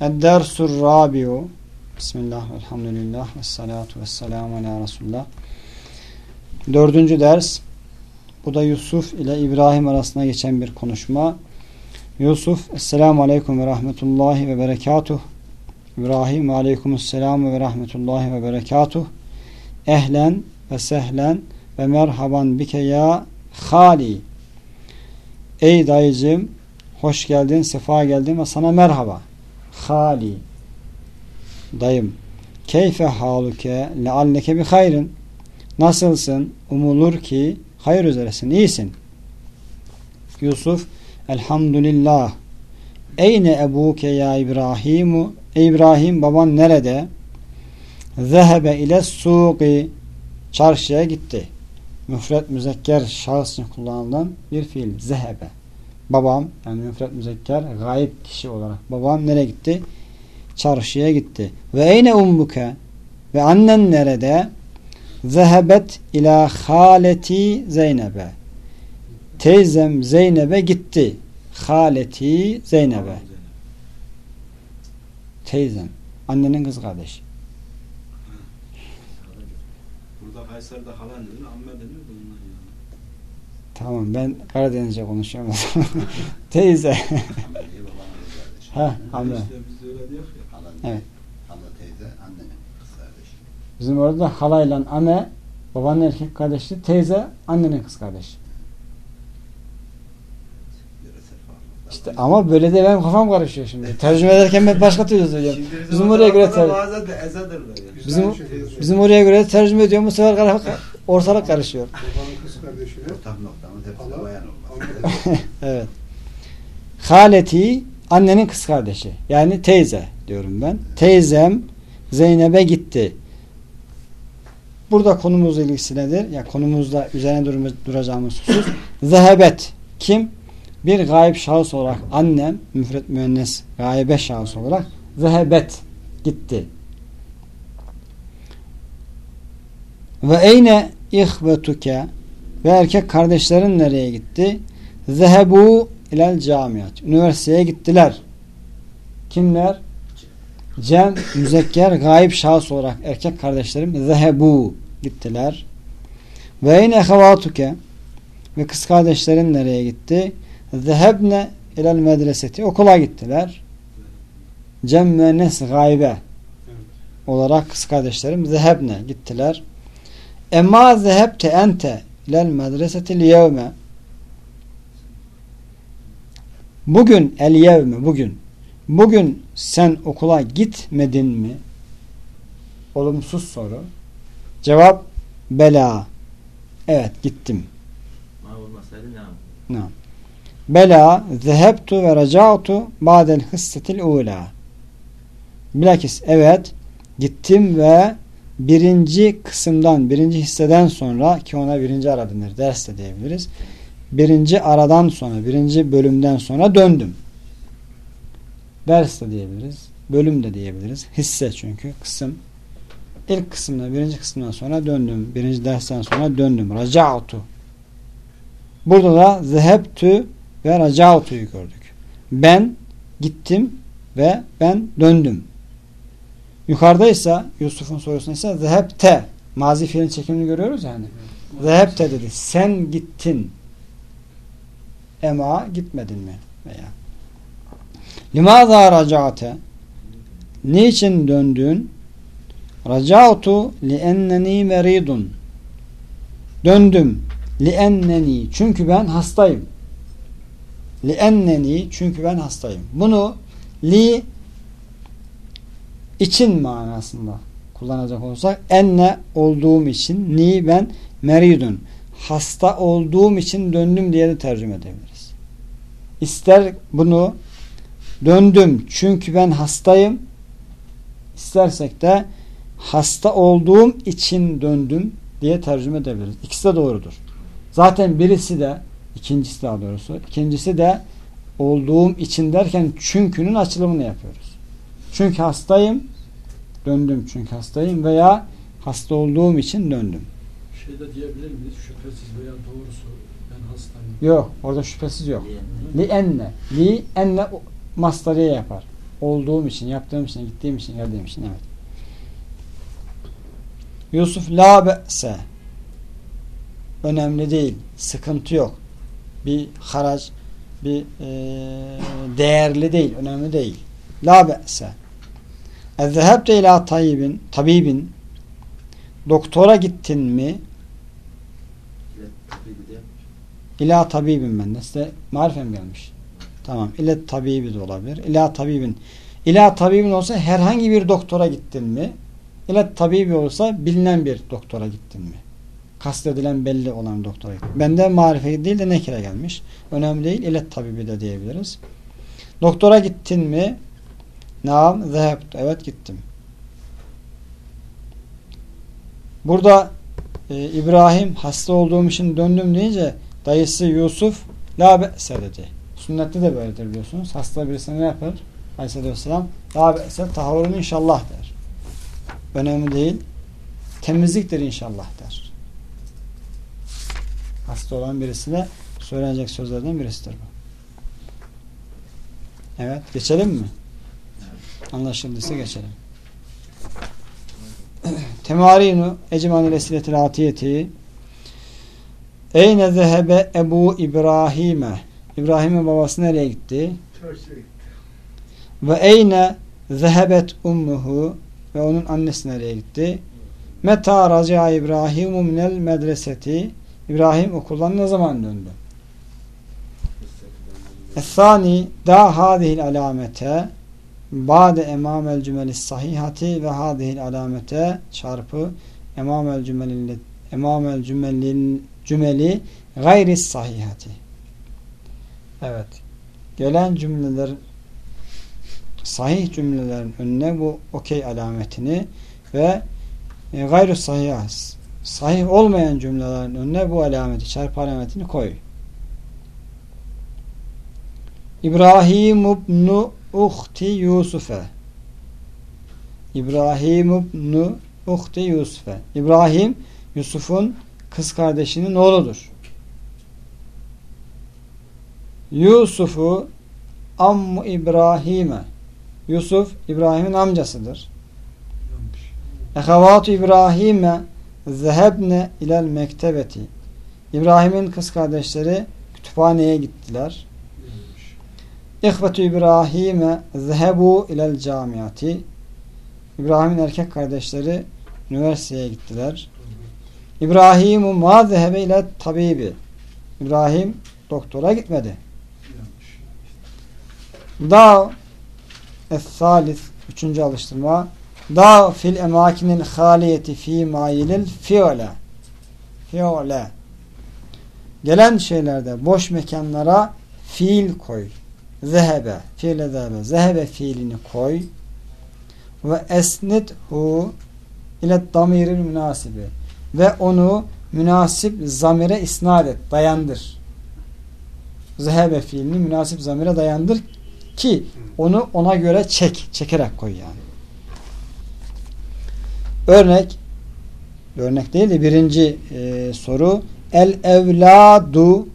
Ed-dersur rabiu Bismillah, elhamdülillah, ve salatu ve selamu ala Resulullah. Dördüncü ders. Bu da Yusuf ile İbrahim arasında geçen bir konuşma. Yusuf, Esselamu Aleyküm ve Rahmetullahi ve Berekatuh. İbrahim, Aleykümselam ve Rahmetullahi ve Berekatuh. Ehlen ve sehlen ve merhaban bike ya hali. Ey dayıcım, hoş geldin, sefa geldin ve sana merhaba. Hali. Dayım. Keyfe haluke lealleke bi hayrın. Nasılsın? Umulur ki hayır üzeresin, iyisin. Yusuf, elhamdülillah. Eyne ebuke ya İbrahimu? İbrahim baban nerede? Zehebe ile suqi. Çarşıya gitti. Müfret müzekker için kullanılan bir fiil. Zehebe. Babam yani müfret müzekker gayip kişi olarak. Babam nereye gitti? Çarşıya gitti. Ve eyne umbuke? Ve annen nerede? Zehebet ila haleti Zeynep'e. Teyzem Zeynep'e gitti. Haleti Zeynep'e. Teyzem. Annenin kız kardeşi. Burada Kayseri'de hala denir, amme denir de ondan yani. Tamam ben Karadenizce konuşuyorum. Teyze. Ha, anne. Evet. hala teyze annenin kız kardeşi. Bizim orada da halayla ame babanın erkek kardeşi, teyze annenin kız kardeşi. İşte ama böyle de benim kafam karışıyor şimdi. Tercüme ederken ben başka türlü söylüyorum. Bizim oraya göre tarafta da ter- bazen de ezedirler yani. Bizim bizim oraya göre tercüme ediyorum bu sefer ortalık karışıyor. Kardeşine Ortak noktamız hepsi Hala- bayan olmak. Anne- Evet. Haleti annenin kız kardeşi. Yani teyze diyorum ben. Teyzem Zeynep'e gitti. Burada konumuzla ilgisi nedir? Ya konumuzda üzerine dur duracağımız husus. Zehebet. Kim? Bir gayip şahıs olarak annem, müfret müennes gaybe şahıs olarak zehebet gitti. Ve eyne ihvetuke ve erkek kardeşlerin nereye gitti? Zehebu ilel camiyat. Üniversiteye gittiler. Kimler? Cem, müzekker, gayip şahıs olarak erkek kardeşlerim zehebu gittiler. Ve eyne ehevatuke ve kız kardeşlerin nereye gitti? Zehebne ilel medreseti. Okula gittiler. Cem müennes gaybe olarak kız kardeşlerim zehebne gittiler. Emma zehebte ente ilel medresetil yevme Bugün el yevme bugün bugün sen okula gitmedin mi? Olumsuz soru. Cevap bela. Evet gittim. Ne? Bela zehebtu ve raca'tu ba'del hissetil ula. Bilakis evet gittim ve birinci kısımdan, birinci hisseden sonra ki ona birinci ara denir, ders de diyebiliriz. Birinci aradan sonra, birinci bölümden sonra döndüm. Ders de diyebiliriz, bölüm de diyebiliriz. Hisse çünkü, kısım. İlk kısımda, birinci kısımdan sonra döndüm. Birinci dersten sonra döndüm. Raca'tu. Burada da zehebtü ve raca'tu'yu gördük. Ben gittim ve ben döndüm. Yukarıdaysa Yusuf'un sorusunda ise zehebte mazi fiilin çekimini görüyoruz yani. Zehebte dedi. Sen gittin. Ema gitmedin mi? Veya Limaza raca'te Niçin döndün? Raca'tu lienneni meridun Döndüm. Lienneni çünkü ben hastayım. Lienneni çünkü ben hastayım. Bunu li için manasında kullanacak olursak enne olduğum için ni ben meridun hasta olduğum için döndüm diye de tercüme edebiliriz. İster bunu döndüm çünkü ben hastayım istersek de hasta olduğum için döndüm diye tercüme edebiliriz. İkisi de doğrudur. Zaten birisi de ikincisi daha doğrusu ikincisi de olduğum için derken çünkünün açılımını yapıyoruz. Çünkü hastayım döndüm çünkü hastayım veya hasta olduğum için döndüm. Şeyde diyebilir miyiz? Şüphesiz veya doğrusu ben hastayım. Yok orada şüphesiz yok. Li enne. Li enne mastarıya yapar. olduğum için, yaptığım için, gittiğim için, geldiğim için. Evet. Yusuf la be'se önemli değil. Sıkıntı yok. Bir haraç bir e, değerli değil. Önemli değil. La be'se Ezzehebte ila tayyibin tabibin doktora gittin mi de ila tabibin bende. Size marifem gelmiş. Tamam. İle tabibi de olabilir. İla tabibin. İla tabibin olsa herhangi bir doktora gittin mi? İle tabibi olsa bilinen bir doktora gittin mi? Kastedilen belli olan doktora gittin. Bende marife değil de nekire gelmiş. Önemli değil. İle tabibi de diyebiliriz. Doktora gittin mi? Naam zehebt. Evet gittim. Burada e, İbrahim hasta olduğum için döndüm deyince dayısı Yusuf la be'se dedi. Sünnette de böyledir biliyorsunuz. Hasta birisi ne yapar? Aleyhisselatü Vesselam la be'se tahurun inşallah der. Önemli değil. Temizliktir inşallah der. Hasta olan birisine söylenecek sözlerden birisidir bu. Evet. Geçelim mi? Anlaşıldıysa geçelim. Temarinu Ecmanil Esiletil Atiyeti Eyne zehebe Ebu İbrahim'e İbrahim'in babası nereye gitti? Ve eyne zehebet ummuhu ve onun annesi nereye gitti? Meta raca İbrahimu minel medreseti İbrahim okuldan ne zaman döndü? Es-sani da hadihil alamete ba'de emamel cümelis sahihati ve hadihil alamete çarpı emamel cümelil emamel cümelil cümeli gayris sahihati. Evet. Gelen cümleler sahih cümlelerin önüne bu okey alametini ve e, gayrı sahih sahih olmayan cümlelerin önüne bu alameti, çarpı alametini koy. İbrahim ibn uhti Yusuf'e İbrahim ibn uhti Yusuf'e İbrahim Yusuf'un kız kardeşinin oğludur. Yusuf'u ammu İbrahim'e Yusuf İbrahim'in amcasıdır. Ehavatu İbrahim'e zehebne ilel mektebeti İbrahim'in kız kardeşleri kütüphaneye gittiler. İhvetu İbrahim'e zehebu ilel camiati İbrahim'in erkek kardeşleri üniversiteye gittiler. İbrahimu ma zehebe ile tabibi İbrahim doktora gitmedi. Da es-salis üçüncü alıştırma da fil emakinil haliyeti fi mayilil fi'le fi'le gelen şeylerde boş mekanlara fiil koy. Zehebe fiile zehebe. Zehebe fiilini koy. Ve esnithu ile damiril münasibi. Ve onu münasip zamire isnat et, dayandır. Zehebe fiilini münasip zamire dayandır ki onu ona göre çek, çekerek koy yani. Örnek örnek değil de birinci e, soru. El evladu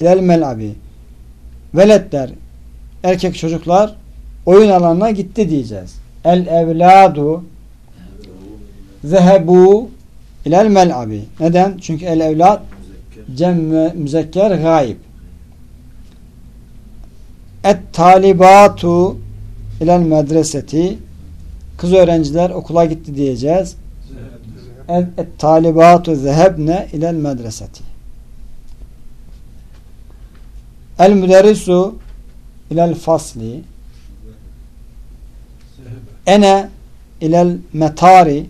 ilel melabi veletler erkek çocuklar oyun alanına gitti diyeceğiz. El evladu zehebu ilel mel'abi. Neden? Çünkü el evlad cemme müzekker gayb. Et talibatu ilel medreseti kız öğrenciler okula gitti diyeceğiz. Et, et talibatu zehebne ilel medreseti. El müderrisu ilel fasli ene ilel metari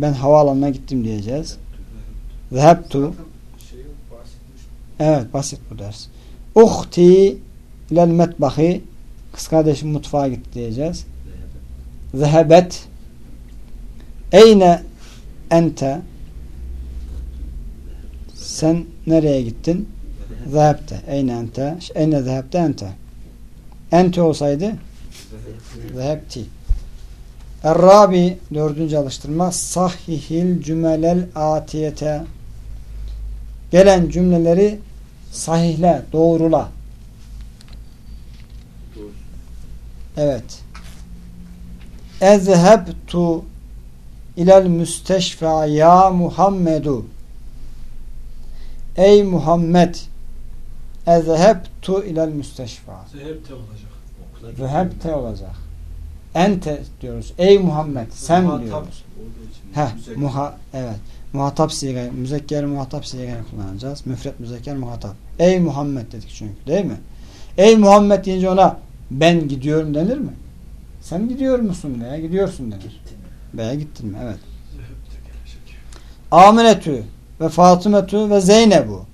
ben havaalanına gittim diyeceğiz. Zehebtu evet basit bu ders. Uhti ilel metbahi kız kardeşim mutfağa gitti diyeceğiz. Zehebet eyne ente sen nereye gittin? Zehebte. Eyne ente. Eyne zehebte ente. Ente olsaydı zehebti. Errabi dördüncü alıştırma sahihil cümelel atiyete gelen cümleleri sahihle, doğrula. Evet. Ezhebtu ilel müsteşfa ya Muhammedu. Ey Muhammed ezhebtu ilel müsteşfa. Zehepte olacak. Zehebte olacak. Ente diyoruz. Ey Muhammed sen Muhatap diyoruz. Heh, muha evet. Muhatap sigayı, müzekker muhatap sigayı kullanacağız. Müfret müzekker muhatap. Ey Muhammed dedik çünkü değil mi? Ey Muhammed deyince ona ben gidiyorum denir mi? Sen gidiyor musun veya gidiyorsun denir. Gitti mi? Veya gittin mi? Evet. Aminetü ve Fatımetü ve Zeynebu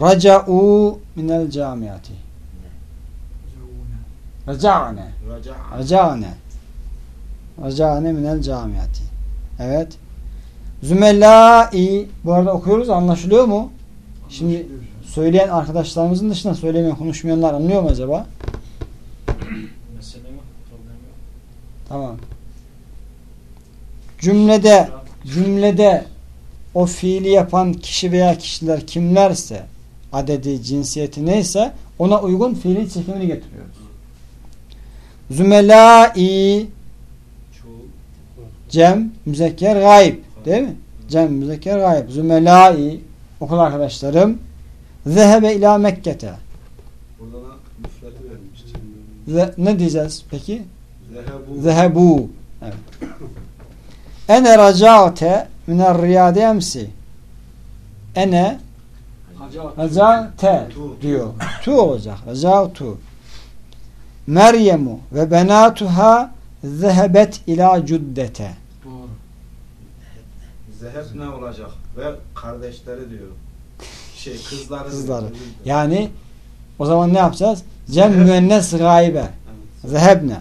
raca'u minel camiati. Raca'ne. Raca. Raca'ne. Raca'ne minel camiati. Evet. Zümelai bu arada okuyoruz anlaşılıyor mu? Şimdi söyleyen arkadaşlarımızın dışında söylemeyen konuşmayanlar anlıyor mu acaba? Tamam. Cümlede cümlede o fiili yapan kişi veya kişiler kimlerse adedi, cinsiyeti neyse ona uygun fiilin çekimini getiriyoruz. Zümelai. Cem, müzekker, gayb. Değil mi? Cem, müzekker, gayb. Zümelai okul arkadaşlarım zehebe ila Mekke'te. Ze- ne diyeceğiz peki? Zehebu. Zehebu. Evet. Ene raca'te miner riyade emsi. Ene Tu. diyor. Tu olacak. Raca'tu. Meryemu ve benatuha zehebet ila cuddete. Doğru. Zeheb ne olacak? Ve kardeşleri diyor. Şey kızları. Kızları. Yani o zaman ne yapacağız? Cem müennes gaybe. Evet. Zehebne.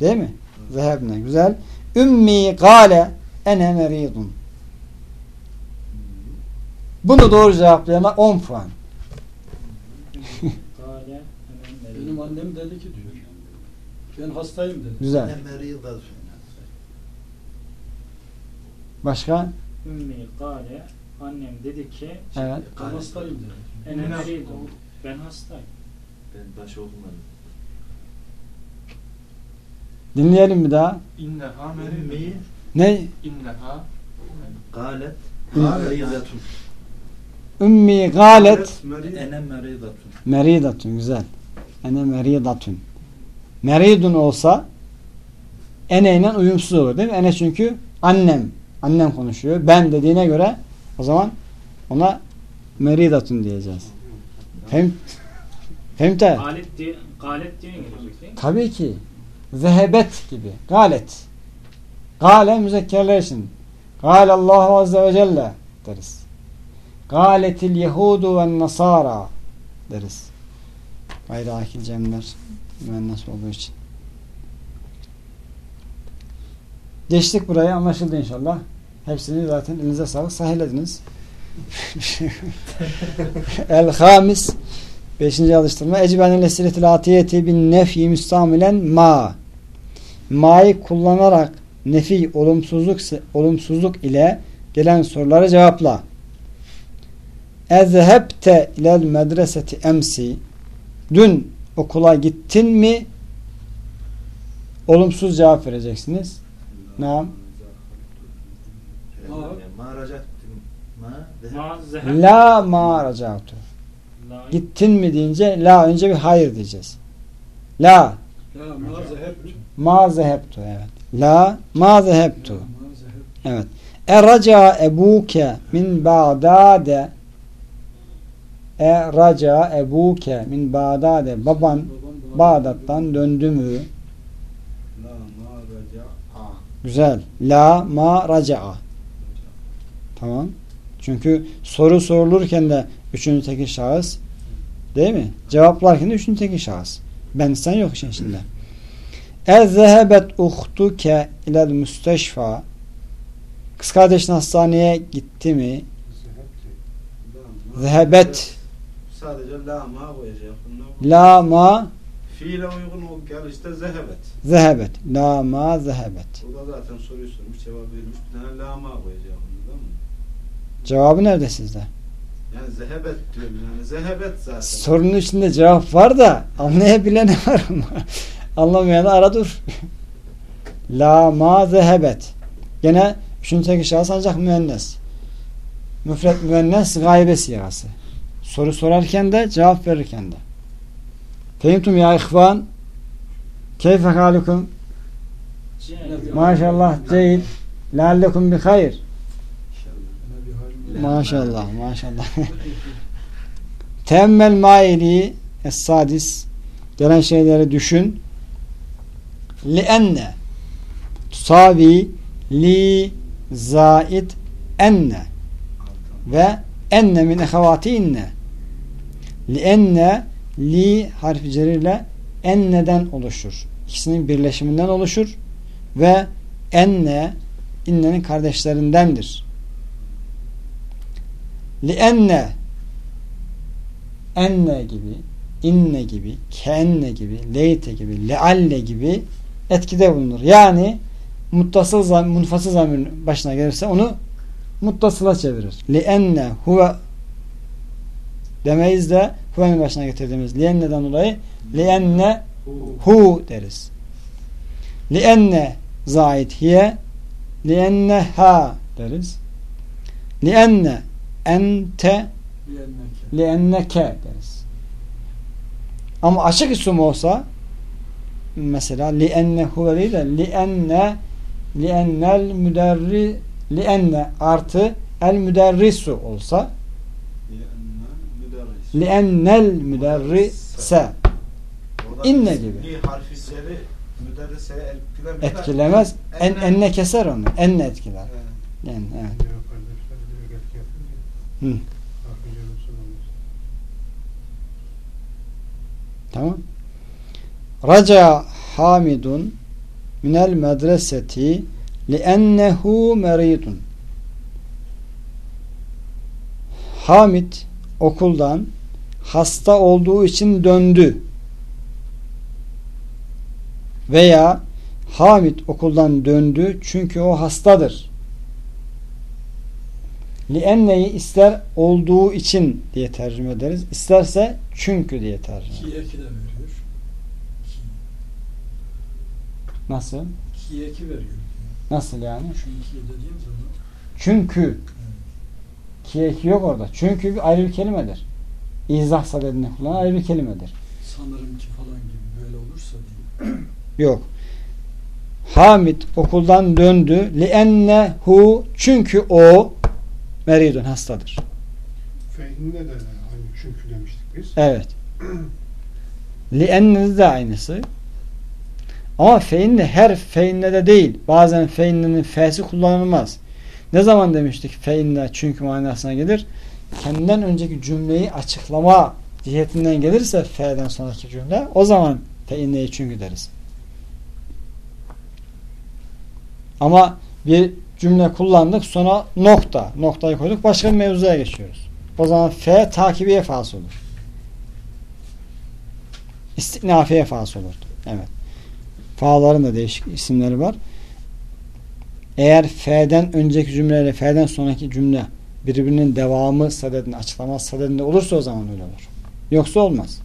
Değil mi? Zehebne. Güzel. Ümmi gale ene meridun. Bunu doğru cevaplayana 10 puan. Benim annem dedi ki diyor. Ben hastayım dedi. Güzel. Söyle. Başka? Ümmi kale annem dedi ki Evet. Ben hastayım dedi. ene Ümmi- meridum. Ben hastayım. Ben baş okumadım. Dinleyelim bir daha. İnneha meridun. Ne? İnneha galet Galet. Ümmi galet. Ene meridatun. meridatun. Güzel. Ene meridatun. Meridun olsa ene ile uyumsuz olur değil mi? Ene çünkü annem. Annem konuşuyor. Ben dediğine göre o zaman ona meridatun diyeceğiz. Hem Femte. Galet diye, galet diye gelecek? Tabii ki. Zehebet gibi. Galet. Gale müzekkerler için. Gale Allahu Azze ve Celle deriz. Galetil Yehudu ve Nasara deriz. Gayri akil cemler müennes olduğu için. Geçtik buraya anlaşıldı inşallah. Hepsini zaten elinize sağlık sahillediniz. El hamis Beşinci alıştırma. Ecibenel esiretil atiyeti bin nefyi müstamilen ma. Ma'yı kullanarak nefi olumsuzluk olumsuzluk ile gelen soruları cevapla. Ezhebte ilel medreseti emsi. Dün okula gittin mi? Olumsuz cevap vereceksiniz. Naam. La ma racatu. Gittin mi deyince la önce bir hayır diyeceğiz. La ma zehebtu evet. La ma zehebtu. Evet. Eraca ebuke min Bağdade Eraca ebuke min Bağdade baban Bağdat'tan döndü mü? Raca. Güzel. La ma raca'a. Tamam. Çünkü soru sorulurken de üçüncü tekil şahıs değil mi? Cevaplarken de üçüncü tekil şahıs. Ben sen yok işin içinde. Ezehebet uhtuke ilel müsteşfa Kız kardeşin hastaneye gitti mi? Zehebet Sadece la ma. Bunlar La ma Fiile uygun o gel işte zehebet. zehebet. La ma zehebet. O da zaten soruyu sormuş cevap vermiş. Bir tane la ma koyacak. Anladın mı? Cevabı nerede sizde? Yani zehebet diyorum yani. Zehebet zaten. Sorunun içinde cevap var da anlayabilene var mı? Anlamayanı ara dur. La ma zehebet. Gene üçüncü tek şahıs ancak müennes. Müfret müennes gaybe siyası. Soru sorarken de cevap verirken de. Fehimtum ya ihvan. Keyfe halukum. Maşallah ceyid. Leallekum bi hayır. Maşallah maşallah. Temmel maili es-sadis gelen şeyleri düşün. Lienne tusavi li zaid enne ve enne min ehevati inne lienne li harfi cerirle enneden oluşur. İkisinin birleşiminden oluşur ve enne innenin kardeşlerindendir. Lienne enne gibi, inne gibi, kenne gibi, leyte gibi, lealle gibi etkide bulunur. Yani muttasıl zam, munfasıl zamirin başına gelirse onu muttasıla çevirir. Lienne huve demeyiz de huve'nin başına getirdiğimiz lienne'den dolayı lienne hu deriz. Lienne zait hiye lienne ha deriz. Lienne ente lienneke deriz. Ama açık isim olsa mesela lienne huve değil de lienne liennel müderri lienne artı el müderrisu olsa liennel müderrise İnne gibi. Etkilemez. En, Enne- enne keser onu. Enne etkiler. Yani, evet. Hı. Tamam. Raca Hamidun minel medreseti liennehu meridun. Hamid okuldan hasta olduğu için döndü. Veya Hamid okuldan döndü çünkü o hastadır. Lienneyi ister olduğu için diye tercüme ederiz. İsterse çünkü diye tercüme ederiz. Ki eki de veriyor. Ki. Nasıl? Ki eki veriyor. Nasıl yani? Çünkü dediğim zaman Çünkü ki eki yok orada. Çünkü bir ayrı bir kelimedir. İzah sadedinde kullanan ayrı bir kelimedir. sanırım ki falan gibi böyle olursa diye. Yok. Hamid okuldan döndü. Liennehu çünkü o meridun hastadır. Feyninde de aynı çünkü demiştik biz. Evet. Liennede de aynısı. Ama feinle her feinle de değil. Bazen feinlerin f'si kullanılmaz. Ne zaman demiştik feinle çünkü manasına gelir? Kendinden önceki cümleyi açıklama cihetinden gelirse f'den sonraki cümle o zaman feinleyi çünkü deriz. Ama bir cümle kullandık sonra nokta. Noktayı koyduk başka bir mevzuya geçiyoruz. O zaman f takibiye fas olur. İstinafiye fas olur. Evet. Fa'ların da değişik isimleri var. Eğer F'den önceki cümleyle F'den sonraki cümle birbirinin devamı sadedinde, açıklama sadedinde olursa o zaman öyle olur. Yoksa olmaz.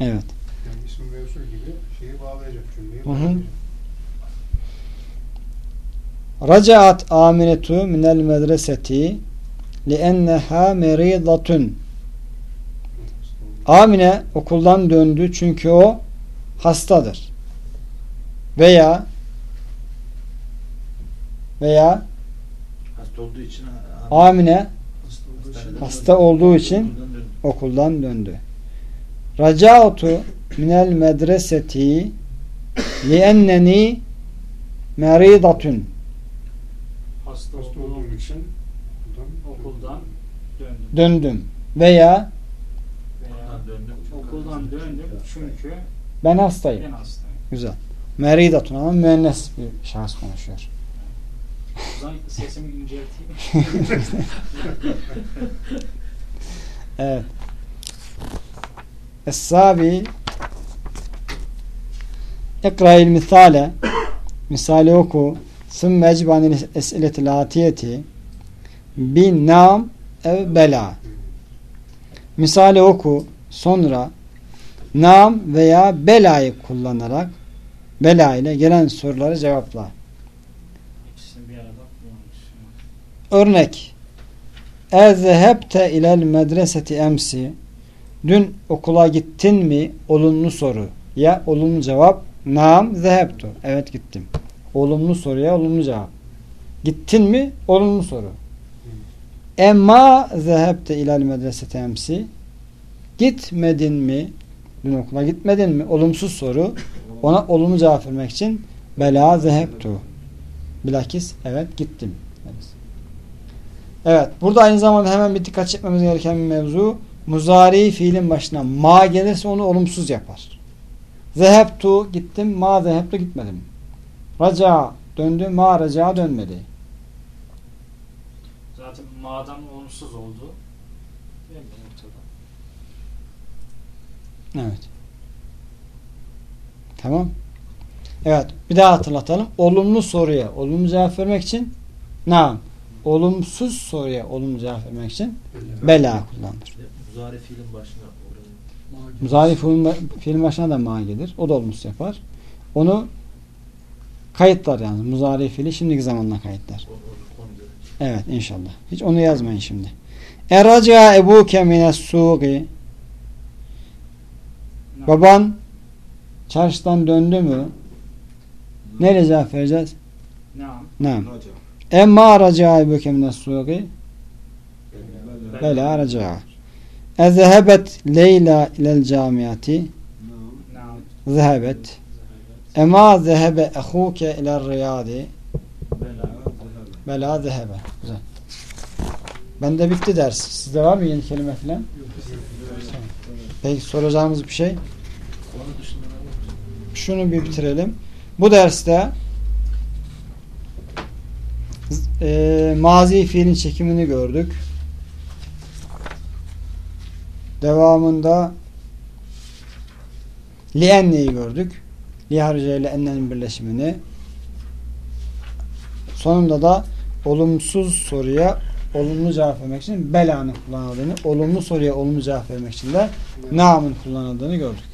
Evet. Yani isim mevsul gibi şeyi bağlayacak cümleyi Hı hı. bağlayacak. Racaat Aminetu minel medreseti lienneha meridatun Amine okuldan döndü çünkü o hastadır. Veya veya Hasta olduğu için Amine Hasta olduğu için. hasta olduğu için Buradan dön. okuldan döndü. Racautu minel medreseti lienneni meridatun Hasta olduğum için Okuldan, okuldan döndüm. döndüm. Veya Veya Okuldan döndüm. okuldan döndüm çünkü ben hastayım. ben hastayım. Güzel. Meridatun ama müennes bir şahıs konuşuyor. Evet. Es-sabi İkra'il misale misali oku sümme ecbanil esiletil atiyeti bin nam ev bela misali oku sonra nam veya belayı kullanarak bela ile gelen soruları cevapla. İkisini bir arada kullanmış. Örnek Ezehebte ilel medreseti emsi Dün okula gittin mi? Olumlu soru. Ya olumlu cevap Naam zehebtu. Evet gittim. Olumlu soruya olumlu cevap. Gittin mi? Olumlu soru. Emma zehebte ilel medreseti emsi Gitmedin mi? Dün okula gitmedin mi? Olumsuz soru. Ona olumlu cevap vermek için Bela zehebtu. Bilakis evet gittim. Evet. Evet. Burada aynı zamanda hemen bir dikkat çekmemiz gereken bir mevzu. Muzari fiilin başına ma gelirse onu olumsuz yapar. Zehebtu gittim. Ma zehebtu gitmedim. Raca döndü. Ma raca dönmedi. Zaten ma'dan olumsuz oldu. Belli ortada. Evet. Tamam. Evet. Bir daha hatırlatalım. Olumlu soruya olumlu cevap vermek için nam. Olumsuz soruya olumlu cevap vermek için bela kullanılır. Muzari fiilin başına. Muzari fiilin, başına da ma gelir. O da olumsuz yapar. Onu kayıtlar yani. Muzari fiili şimdiki zamanla kayıtlar. Evet inşallah. Hiç onu yazmayın şimdi. Eraca ebuke mines suği. Baban çarşıdan döndü mü? Neyle cevap vereceğiz? Nam. Nam. Emma raca ebuke mines suği Bela raca. Ezehebet Leyla ilel camiati. Zehebet Ema zehebe ehuke ilel riyadi Bela. Zehebe. Güzel. Bende bitti ders. Sizde var mı yeni kelime falan? Peki soracağınız bir şey? Şunu bir bitirelim. Bu derste e, mazi fiilin çekimini gördük. Devamında lienneyi gördük. Liharca ile ennenin birleşimini. Sonunda da olumsuz soruya olumlu cevap vermek için belanın kullanıldığını, olumlu soruya olumlu cevap vermek için de namın kullanıldığını gördük.